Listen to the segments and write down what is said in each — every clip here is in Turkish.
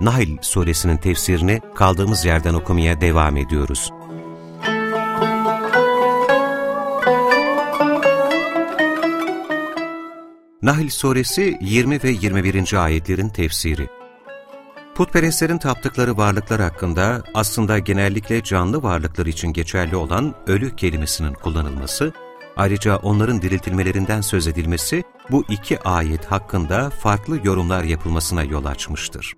Nahl suresinin tefsirini kaldığımız yerden okumaya devam ediyoruz. Nahl suresi 20 ve 21. ayetlerin tefsiri Putperestlerin taptıkları varlıklar hakkında aslında genellikle canlı varlıklar için geçerli olan ölü kelimesinin kullanılması, Ayrıca onların diriltilmelerinden söz edilmesi bu iki ayet hakkında farklı yorumlar yapılmasına yol açmıştır.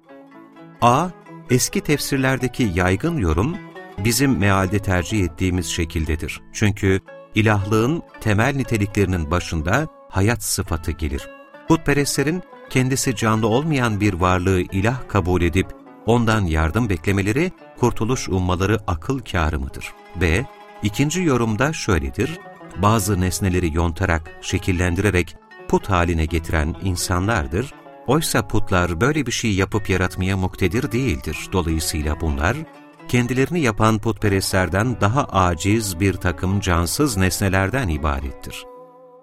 A. Eski tefsirlerdeki yaygın yorum bizim mealde tercih ettiğimiz şekildedir. Çünkü ilahlığın temel niteliklerinin başında hayat sıfatı gelir. Putperestlerin kendisi canlı olmayan bir varlığı ilah kabul edip ondan yardım beklemeleri, kurtuluş ummaları akıl kârı mıdır? B. İkinci yorumda şöyledir, bazı nesneleri yontarak, şekillendirerek put haline getiren insanlardır. Oysa putlar böyle bir şey yapıp yaratmaya muktedir değildir. Dolayısıyla bunlar, kendilerini yapan putperestlerden daha aciz bir takım cansız nesnelerden ibarettir.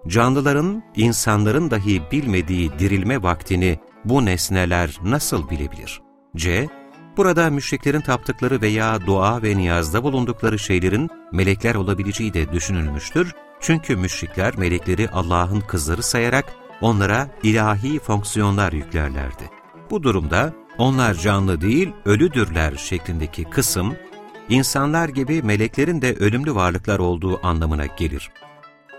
Canlıların, insanların dahi bilmediği dirilme vaktini bu nesneler nasıl bilebilir? C. Burada müşriklerin taptıkları veya dua ve niyazda bulundukları şeylerin melekler olabileceği de düşünülmüştür çünkü müşrikler melekleri Allah'ın kızları sayarak onlara ilahi fonksiyonlar yüklerlerdi. Bu durumda onlar canlı değil, ölüdürler şeklindeki kısım, insanlar gibi meleklerin de ölümlü varlıklar olduğu anlamına gelir.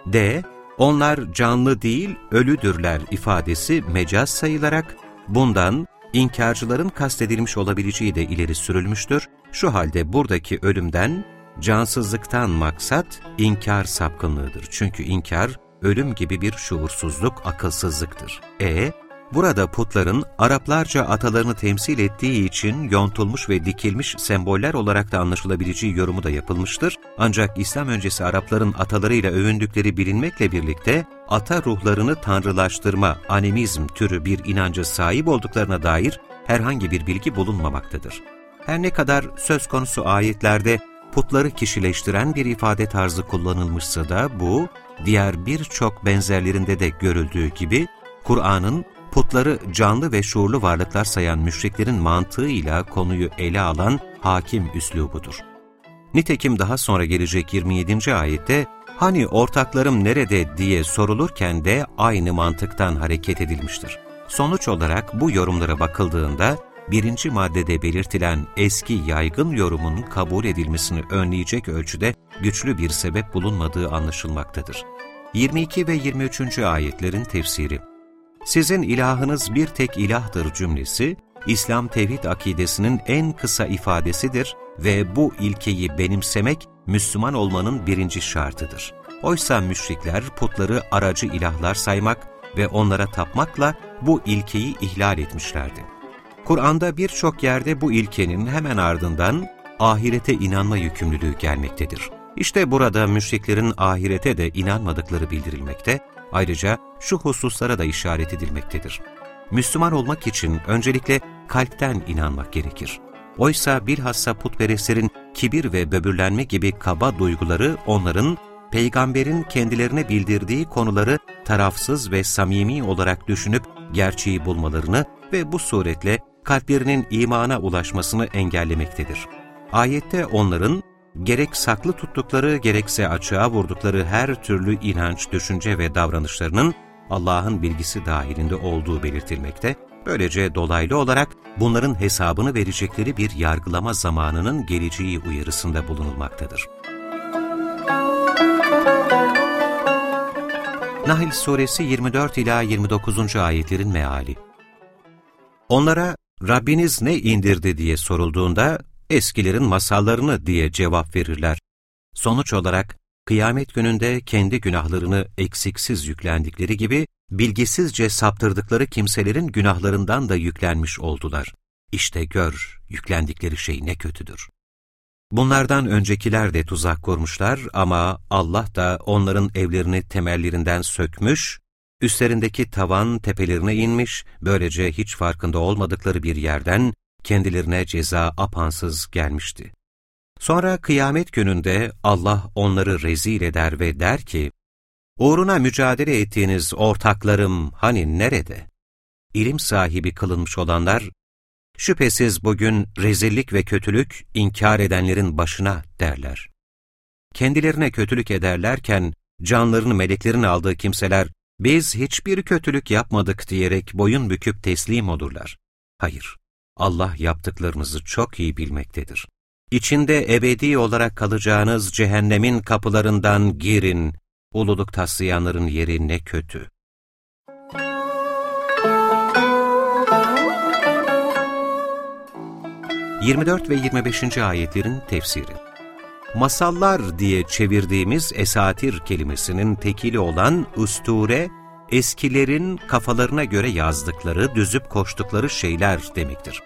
D. Onlar canlı değil, ölüdürler ifadesi mecaz sayılarak bundan inkarcıların kastedilmiş olabileceği de ileri sürülmüştür. Şu halde buradaki ölümden Cansızlıktan maksat inkar sapkınlığıdır. Çünkü inkar ölüm gibi bir şuursuzluk, akılsızlıktır. E, burada putların Araplarca atalarını temsil ettiği için yontulmuş ve dikilmiş semboller olarak da anlaşılabileceği yorumu da yapılmıştır. Ancak İslam öncesi Arapların atalarıyla övündükleri bilinmekle birlikte ata ruhlarını tanrılaştırma, animizm türü bir inanca sahip olduklarına dair herhangi bir bilgi bulunmamaktadır. Her ne kadar söz konusu ayetlerde putları kişileştiren bir ifade tarzı kullanılmışsa da bu, diğer birçok benzerlerinde de görüldüğü gibi, Kur'an'ın putları canlı ve şuurlu varlıklar sayan müşriklerin mantığıyla konuyu ele alan hakim üslubudur. Nitekim daha sonra gelecek 27. ayette, hani ortaklarım nerede diye sorulurken de aynı mantıktan hareket edilmiştir. Sonuç olarak bu yorumlara bakıldığında, birinci maddede belirtilen eski yaygın yorumun kabul edilmesini önleyecek ölçüde güçlü bir sebep bulunmadığı anlaşılmaktadır. 22 ve 23. ayetlerin tefsiri Sizin ilahınız bir tek ilahtır cümlesi, İslam tevhid akidesinin en kısa ifadesidir ve bu ilkeyi benimsemek Müslüman olmanın birinci şartıdır. Oysa müşrikler putları aracı ilahlar saymak ve onlara tapmakla bu ilkeyi ihlal etmişlerdi. Kur'an'da birçok yerde bu ilkenin hemen ardından ahirete inanma yükümlülüğü gelmektedir. İşte burada müşriklerin ahirete de inanmadıkları bildirilmekte, ayrıca şu hususlara da işaret edilmektedir. Müslüman olmak için öncelikle kalpten inanmak gerekir. Oysa bilhassa putperestlerin kibir ve böbürlenme gibi kaba duyguları onların peygamberin kendilerine bildirdiği konuları tarafsız ve samimi olarak düşünüp gerçeği bulmalarını ve bu suretle kalplerinin imana ulaşmasını engellemektedir. Ayette onların gerek saklı tuttukları gerekse açığa vurdukları her türlü inanç, düşünce ve davranışlarının Allah'ın bilgisi dahilinde olduğu belirtilmekte, böylece dolaylı olarak bunların hesabını verecekleri bir yargılama zamanının geleceği uyarısında bulunulmaktadır. Nahl Suresi 24 ila 29. ayetlerin meali. Onlara Rabbiniz ne indirdi diye sorulduğunda eskilerin masallarını diye cevap verirler. Sonuç olarak kıyamet gününde kendi günahlarını eksiksiz yüklendikleri gibi bilgisizce saptırdıkları kimselerin günahlarından da yüklenmiş oldular. işte gör yüklendikleri şey ne kötüdür. Bunlardan öncekiler de tuzak kurmuşlar ama Allah da onların evlerini temellerinden sökmüş, üstlerindeki tavan tepelerine inmiş, böylece hiç farkında olmadıkları bir yerden kendilerine ceza apansız gelmişti. Sonra kıyamet gününde Allah onları rezil eder ve der ki, Uğruna mücadele ettiğiniz ortaklarım hani nerede? İlim sahibi kılınmış olanlar, şüphesiz bugün rezillik ve kötülük inkar edenlerin başına derler. Kendilerine kötülük ederlerken, canlarını meleklerin aldığı kimseler, biz hiçbir kötülük yapmadık diyerek boyun büküp teslim olurlar. Hayır, Allah yaptıklarınızı çok iyi bilmektedir. İçinde ebedi olarak kalacağınız cehennemin kapılarından girin, ululuk taslayanların yeri ne kötü. ...24 ve 25. ayetlerin tefsiri Masallar diye çevirdiğimiz esatir kelimesinin tekili olan usture, eskilerin kafalarına göre yazdıkları, düzüp koştukları şeyler demektir.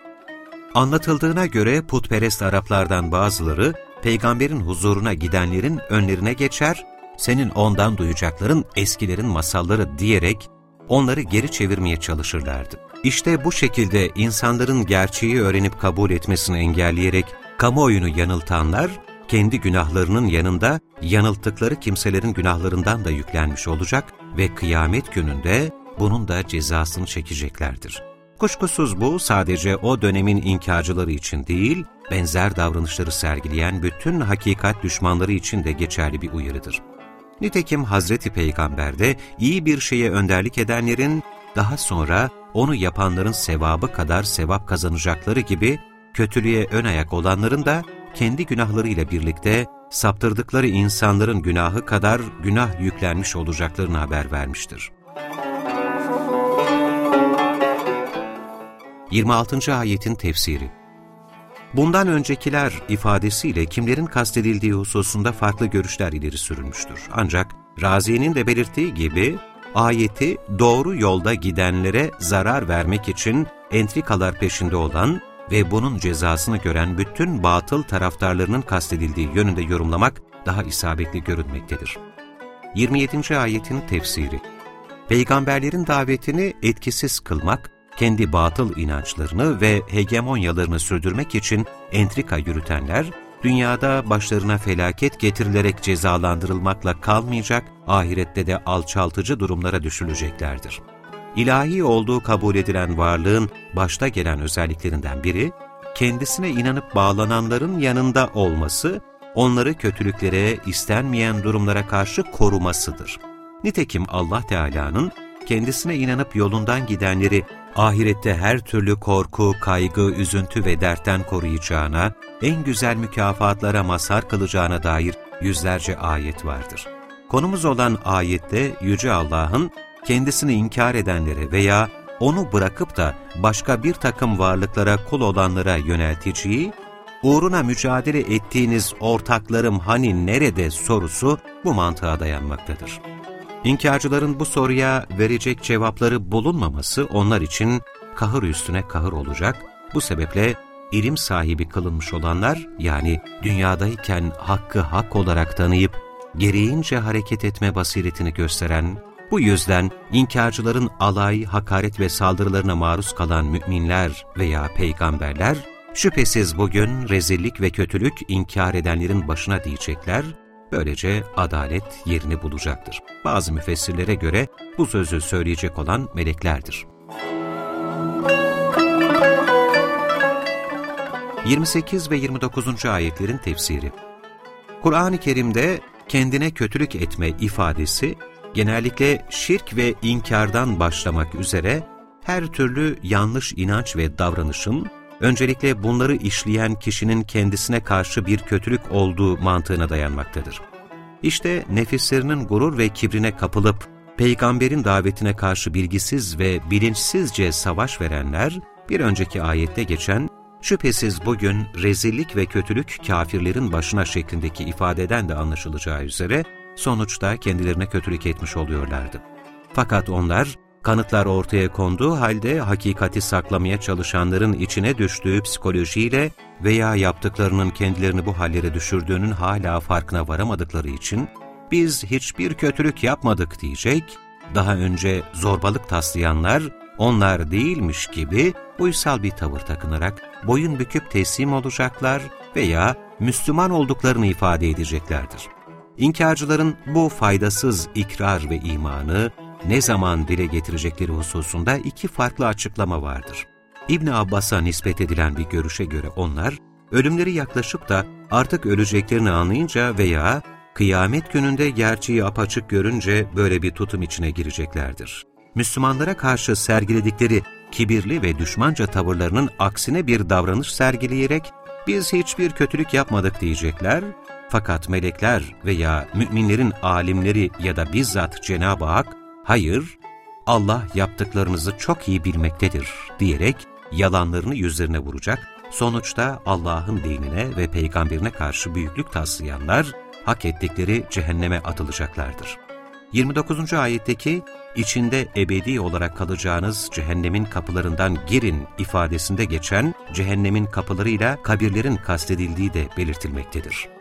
Anlatıldığına göre putperest Araplardan bazıları, peygamberin huzuruna gidenlerin önlerine geçer, senin ondan duyacakların eskilerin masalları diyerek onları geri çevirmeye çalışırlardı. İşte bu şekilde insanların gerçeği öğrenip kabul etmesini engelleyerek kamuoyunu yanıltanlar, kendi günahlarının yanında yanılttıkları kimselerin günahlarından da yüklenmiş olacak ve kıyamet gününde bunun da cezasını çekeceklerdir. Kuşkusuz bu sadece o dönemin inkarcıları için değil, benzer davranışları sergileyen bütün hakikat düşmanları için de geçerli bir uyarıdır. Nitekim Hazreti Peygamber de iyi bir şeye önderlik edenlerin, daha sonra onu yapanların sevabı kadar sevap kazanacakları gibi, kötülüğe ön ayak olanların da kendi günahlarıyla birlikte saptırdıkları insanların günahı kadar günah yüklenmiş olacaklarını haber vermiştir. 26. ayetin tefsiri Bundan öncekiler ifadesiyle kimlerin kastedildiği hususunda farklı görüşler ileri sürülmüştür. Ancak Razi'nin de belirttiği gibi ayeti doğru yolda gidenlere zarar vermek için entrikalar peşinde olan ve bunun cezasını gören bütün batıl taraftarlarının kastedildiği yönünde yorumlamak daha isabetli görünmektedir. 27. ayetin tefsiri Peygamberlerin davetini etkisiz kılmak, kendi batıl inançlarını ve hegemonyalarını sürdürmek için entrika yürütenler, dünyada başlarına felaket getirilerek cezalandırılmakla kalmayacak, ahirette de alçaltıcı durumlara düşüleceklerdir. İlahi olduğu kabul edilen varlığın başta gelen özelliklerinden biri, kendisine inanıp bağlananların yanında olması, onları kötülüklere, istenmeyen durumlara karşı korumasıdır. Nitekim Allah Teala'nın kendisine inanıp yolundan gidenleri ahirette her türlü korku, kaygı, üzüntü ve dertten koruyacağına, en güzel mükafatlara mazhar kılacağına dair yüzlerce ayet vardır. Konumuz olan ayette Yüce Allah'ın kendisini inkar edenlere veya onu bırakıp da başka bir takım varlıklara kul olanlara yönelteceği, uğruna mücadele ettiğiniz ortaklarım hani nerede sorusu bu mantığa dayanmaktadır. İnkarcıların bu soruya verecek cevapları bulunmaması onlar için kahır üstüne kahır olacak. Bu sebeple ilim sahibi kılınmış olanlar yani dünyadayken hakkı hak olarak tanıyıp gereğince hareket etme basiretini gösteren, bu yüzden inkarcıların alay, hakaret ve saldırılarına maruz kalan müminler veya peygamberler, şüphesiz bugün rezillik ve kötülük inkar edenlerin başına diyecekler Böylece adalet yerini bulacaktır. Bazı müfessirlere göre bu sözü söyleyecek olan meleklerdir. 28 ve 29. ayetlerin tefsiri Kur'an-ı Kerim'de kendine kötülük etme ifadesi genellikle şirk ve inkardan başlamak üzere her türlü yanlış inanç ve davranışın öncelikle bunları işleyen kişinin kendisine karşı bir kötülük olduğu mantığına dayanmaktadır. İşte nefislerinin gurur ve kibrine kapılıp, peygamberin davetine karşı bilgisiz ve bilinçsizce savaş verenler, bir önceki ayette geçen, şüphesiz bugün rezillik ve kötülük kafirlerin başına şeklindeki ifadeden de anlaşılacağı üzere, sonuçta kendilerine kötülük etmiş oluyorlardı. Fakat onlar, Kanıtlar ortaya konduğu halde hakikati saklamaya çalışanların içine düştüğü psikolojiyle veya yaptıklarının kendilerini bu hallere düşürdüğünün hala farkına varamadıkları için biz hiçbir kötülük yapmadık diyecek, daha önce zorbalık taslayanlar onlar değilmiş gibi uysal bir tavır takınarak boyun büküp teslim olacaklar veya Müslüman olduklarını ifade edeceklerdir. İnkarcıların bu faydasız ikrar ve imanı ne zaman dile getirecekleri hususunda iki farklı açıklama vardır. İbn Abbas'a nispet edilen bir görüşe göre onlar, ölümleri yaklaşıp da artık öleceklerini anlayınca veya kıyamet gününde gerçeği apaçık görünce böyle bir tutum içine gireceklerdir. Müslümanlara karşı sergiledikleri kibirli ve düşmanca tavırlarının aksine bir davranış sergileyerek biz hiçbir kötülük yapmadık diyecekler fakat melekler veya müminlerin alimleri ya da bizzat Cenab-ı Hak, hayır, Allah yaptıklarınızı çok iyi bilmektedir diyerek yalanlarını yüzlerine vuracak, sonuçta Allah'ın dinine ve peygamberine karşı büyüklük taslayanlar, hak ettikleri cehenneme atılacaklardır. 29. ayetteki içinde ebedi olarak kalacağınız cehennemin kapılarından girin ifadesinde geçen cehennemin kapılarıyla kabirlerin kastedildiği de belirtilmektedir.